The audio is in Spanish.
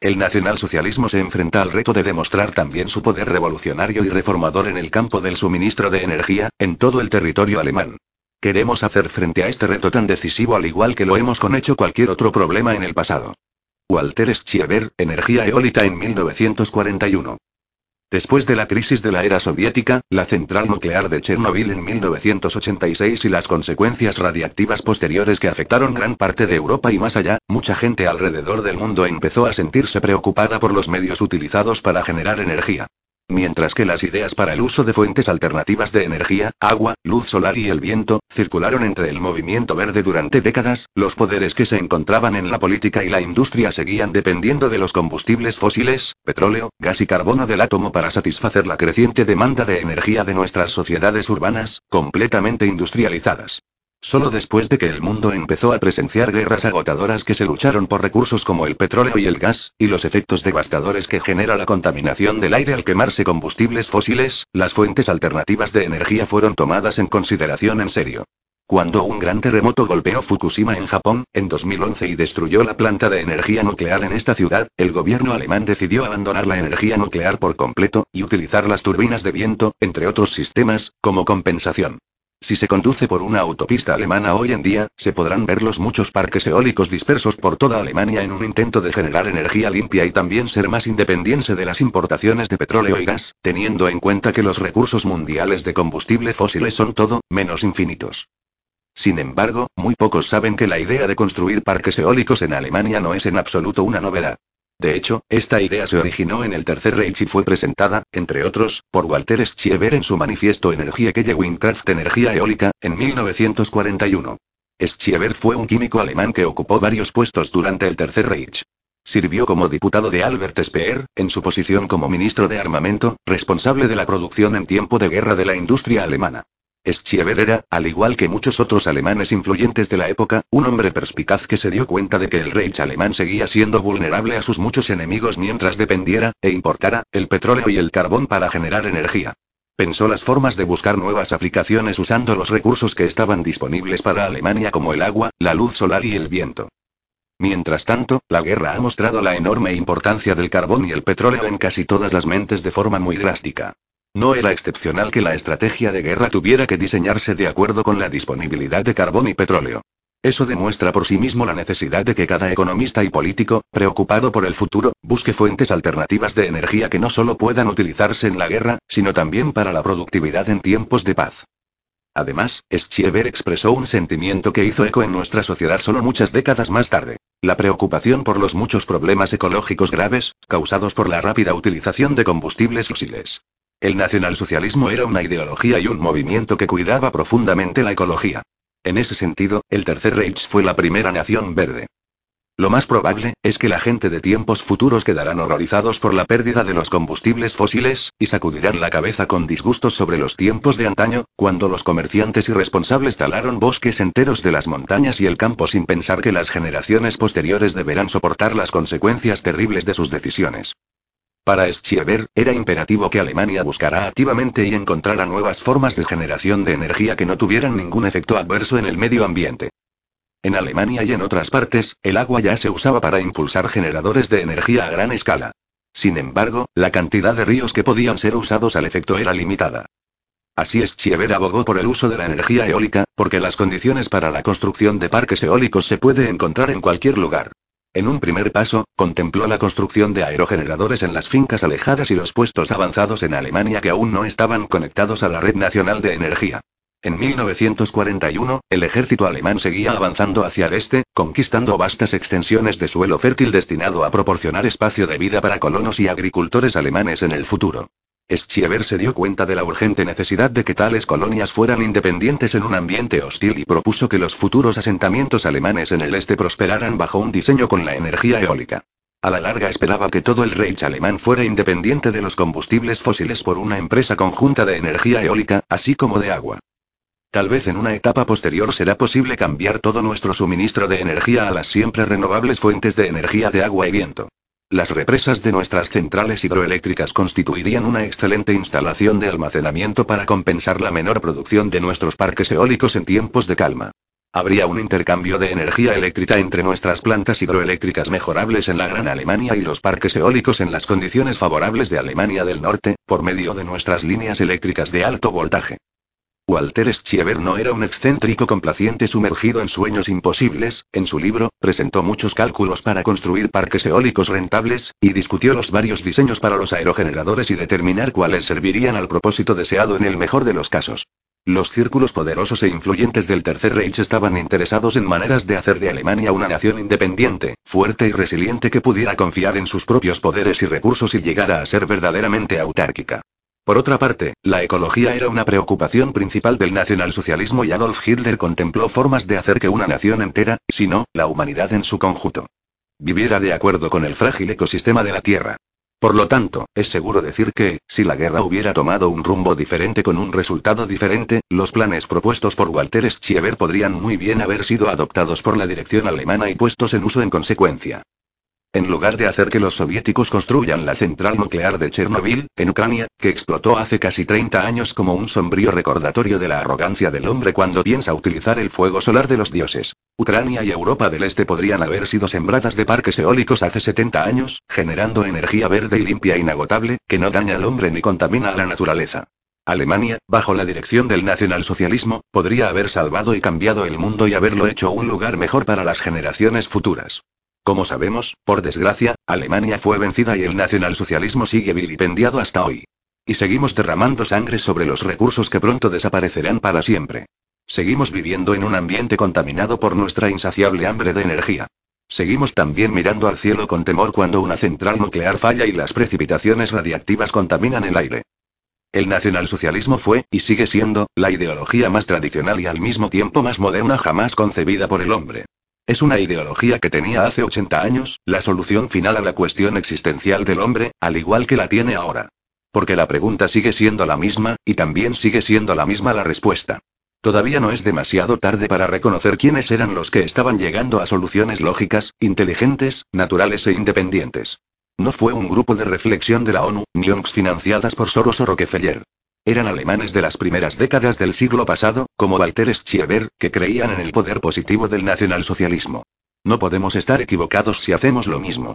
El nacionalsocialismo se enfrenta al reto de demostrar también su poder revolucionario y reformador en el campo del suministro de energía, en todo el territorio alemán. Queremos hacer frente a este reto tan decisivo al igual que lo hemos con hecho cualquier otro problema en el pasado. Walter Schieber, Energía eólica en 1941. Después de la crisis de la era soviética, la central nuclear de Chernobyl en 1986 y las consecuencias radiactivas posteriores que afectaron gran parte de Europa y más allá, mucha gente alrededor del mundo empezó a sentirse preocupada por los medios utilizados para generar energía. Mientras que las ideas para el uso de fuentes alternativas de energía, agua, luz solar y el viento, circularon entre el movimiento verde durante décadas, los poderes que se encontraban en la política y la industria seguían dependiendo de los combustibles fósiles, petróleo, gas y carbono del átomo para satisfacer la creciente demanda de energía de nuestras sociedades urbanas, completamente industrializadas. Solo después de que el mundo empezó a presenciar guerras agotadoras que se lucharon por recursos como el petróleo y el gas, y los efectos devastadores que genera la contaminación del aire al quemarse combustibles fósiles, las fuentes alternativas de energía fueron tomadas en consideración en serio. Cuando un gran terremoto golpeó Fukushima en Japón, en 2011 y destruyó la planta de energía nuclear en esta ciudad, el gobierno alemán decidió abandonar la energía nuclear por completo, y utilizar las turbinas de viento, entre otros sistemas, como compensación. Si se conduce por una autopista alemana hoy en día, se podrán ver los muchos parques eólicos dispersos por toda Alemania en un intento de generar energía limpia y también ser más independiente de las importaciones de petróleo y gas, teniendo en cuenta que los recursos mundiales de combustible fósiles son todo, menos infinitos. Sin embargo, muy pocos saben que la idea de construir parques eólicos en Alemania no es en absoluto una novedad. De hecho, esta idea se originó en el Tercer Reich y fue presentada, entre otros, por Walter Schieber en su manifiesto Energiekelle Windkraft Energía Eólica, en 1941. Schieber fue un químico alemán que ocupó varios puestos durante el Tercer Reich. Sirvió como diputado de Albert Speer, en su posición como ministro de Armamento, responsable de la producción en tiempo de guerra de la industria alemana. Schieber era, al igual que muchos otros alemanes influyentes de la época, un hombre perspicaz que se dio cuenta de que el Reich alemán seguía siendo vulnerable a sus muchos enemigos mientras dependiera, e importara, el petróleo y el carbón para generar energía. Pensó las formas de buscar nuevas aplicaciones usando los recursos que estaban disponibles para Alemania como el agua, la luz solar y el viento. Mientras tanto, la guerra ha mostrado la enorme importancia del carbón y el petróleo en casi todas las mentes de forma muy drástica. No era excepcional que la estrategia de guerra tuviera que diseñarse de acuerdo con la disponibilidad de carbón y petróleo. Eso demuestra por sí mismo la necesidad de que cada economista y político, preocupado por el futuro, busque fuentes alternativas de energía que no solo puedan utilizarse en la guerra, sino también para la productividad en tiempos de paz. Además, Schieber expresó un sentimiento que hizo eco en nuestra sociedad solo muchas décadas más tarde. La preocupación por los muchos problemas ecológicos graves, causados por la rápida utilización de combustibles fósiles. El nacionalsocialismo era una ideología y un movimiento que cuidaba profundamente la ecología. En ese sentido, el Tercer Reich fue la primera nación verde. Lo más probable, es que la gente de tiempos futuros quedarán horrorizados por la pérdida de los combustibles fósiles, y sacudirán la cabeza con disgustos sobre los tiempos de antaño, cuando los comerciantes irresponsables talaron bosques enteros de las montañas y el campo sin pensar que las generaciones posteriores deberán soportar las consecuencias terribles de sus decisiones. Para Schieber, era imperativo que Alemania buscara activamente y encontrara nuevas formas de generación de energía que no tuvieran ningún efecto adverso en el medio ambiente. En Alemania y en otras partes, el agua ya se usaba para impulsar generadores de energía a gran escala. Sin embargo, la cantidad de ríos que podían ser usados al efecto era limitada. Así Schieber abogó por el uso de la energía eólica, porque las condiciones para la construcción de parques eólicos se puede encontrar en cualquier lugar. En un primer paso, contempló la construcción de aerogeneradores en las fincas alejadas y los puestos avanzados en Alemania que aún no estaban conectados a la red nacional de energía. En 1941, el ejército alemán seguía avanzando hacia el este, conquistando vastas extensiones de suelo fértil destinado a proporcionar espacio de vida para colonos y agricultores alemanes en el futuro. Schieber se dio cuenta de la urgente necesidad de que tales colonias fueran independientes en un ambiente hostil y propuso que los futuros asentamientos alemanes en el este prosperaran bajo un diseño con la energía eólica. A la larga esperaba que todo el Reich alemán fuera independiente de los combustibles fósiles por una empresa conjunta de energía eólica, así como de agua. Tal vez en una etapa posterior será posible cambiar todo nuestro suministro de energía a las siempre renovables fuentes de energía de agua y viento. Las represas de nuestras centrales hidroeléctricas constituirían una excelente instalación de almacenamiento para compensar la menor producción de nuestros parques eólicos en tiempos de calma. Habría un intercambio de energía eléctrica entre nuestras plantas hidroeléctricas mejorables en la Gran Alemania y los parques eólicos en las condiciones favorables de Alemania del Norte, por medio de nuestras líneas eléctricas de alto voltaje. Walter Schieber no era un excéntrico complaciente sumergido en sueños imposibles, en su libro, presentó muchos cálculos para construir parques eólicos rentables, y discutió los varios diseños para los aerogeneradores y determinar cuáles servirían al propósito deseado en el mejor de los casos. Los círculos poderosos e influyentes del Tercer Reich estaban interesados en maneras de hacer de Alemania una nación independiente, fuerte y resiliente que pudiera confiar en sus propios poderes y recursos y llegara a ser verdaderamente autárquica. Por otra parte, la ecología era una preocupación principal del nacionalsocialismo y Adolf Hitler contempló formas de hacer que una nación entera, si no, la humanidad en su conjunto, viviera de acuerdo con el frágil ecosistema de la Tierra. Por lo tanto, es seguro decir que, si la guerra hubiera tomado un rumbo diferente con un resultado diferente, los planes propuestos por Walter Schieber podrían muy bien haber sido adoptados por la dirección alemana y puestos en uso en consecuencia. En lugar de hacer que los soviéticos construyan la central nuclear de Chernobyl, en Ucrania, que explotó hace casi 30 años como un sombrío recordatorio de la arrogancia del hombre cuando piensa utilizar el fuego solar de los dioses, Ucrania y Europa del Este podrían haber sido sembradas de parques eólicos hace 70 años, generando energía verde y limpia e inagotable, que no daña al hombre ni contamina a la naturaleza. Alemania, bajo la dirección del nacionalsocialismo, podría haber salvado y cambiado el mundo y haberlo hecho un lugar mejor para las generaciones futuras. Como sabemos, por desgracia, Alemania fue vencida y el nacionalsocialismo sigue vilipendiado hasta hoy. Y seguimos derramando sangre sobre los recursos que pronto desaparecerán para siempre. Seguimos viviendo en un ambiente contaminado por nuestra insaciable hambre de energía. Seguimos también mirando al cielo con temor cuando una central nuclear falla y las precipitaciones radiactivas contaminan el aire. El nacionalsocialismo fue, y sigue siendo, la ideología más tradicional y al mismo tiempo más moderna jamás concebida por el hombre. Es una ideología que tenía hace 80 años, la solución final a la cuestión existencial del hombre, al igual que la tiene ahora. Porque la pregunta sigue siendo la misma, y también sigue siendo la misma la respuesta. Todavía no es demasiado tarde para reconocer quiénes eran los que estaban llegando a soluciones lógicas, inteligentes, naturales e independientes. No fue un grupo de reflexión de la ONU, ni ONGs financiadas por Soros o Rockefeller. Eran alemanes de las primeras décadas del siglo pasado, como Walter Schieber, que creían en el poder positivo del nacionalsocialismo. No podemos estar equivocados si hacemos lo mismo.